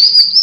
you